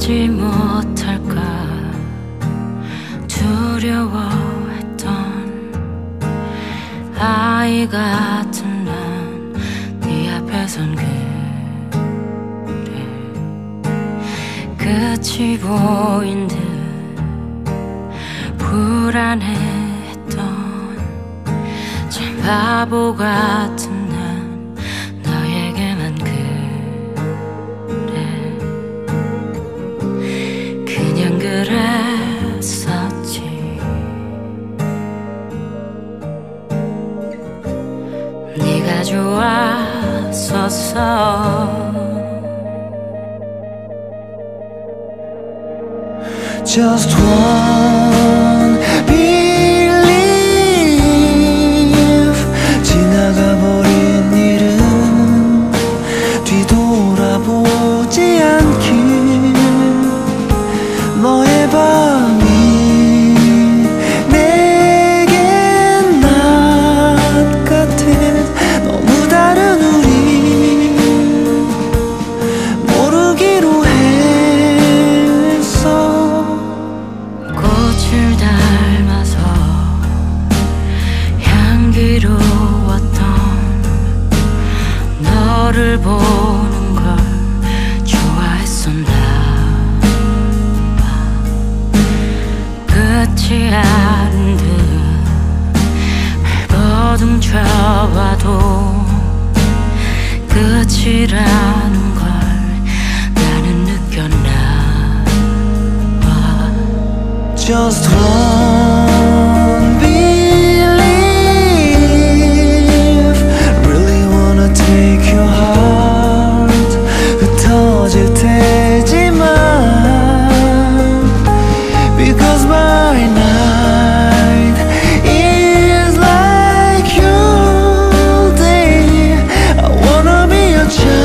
잊지 못할까? 두려워했던 아이 같은 난 네 앞에선 그래. 끝이 보인 듯 불안해했던 참 바보 같은 song. Just one. 쳐와도 끝이라는 걸 나는 느꼈나 봐. Just one Tr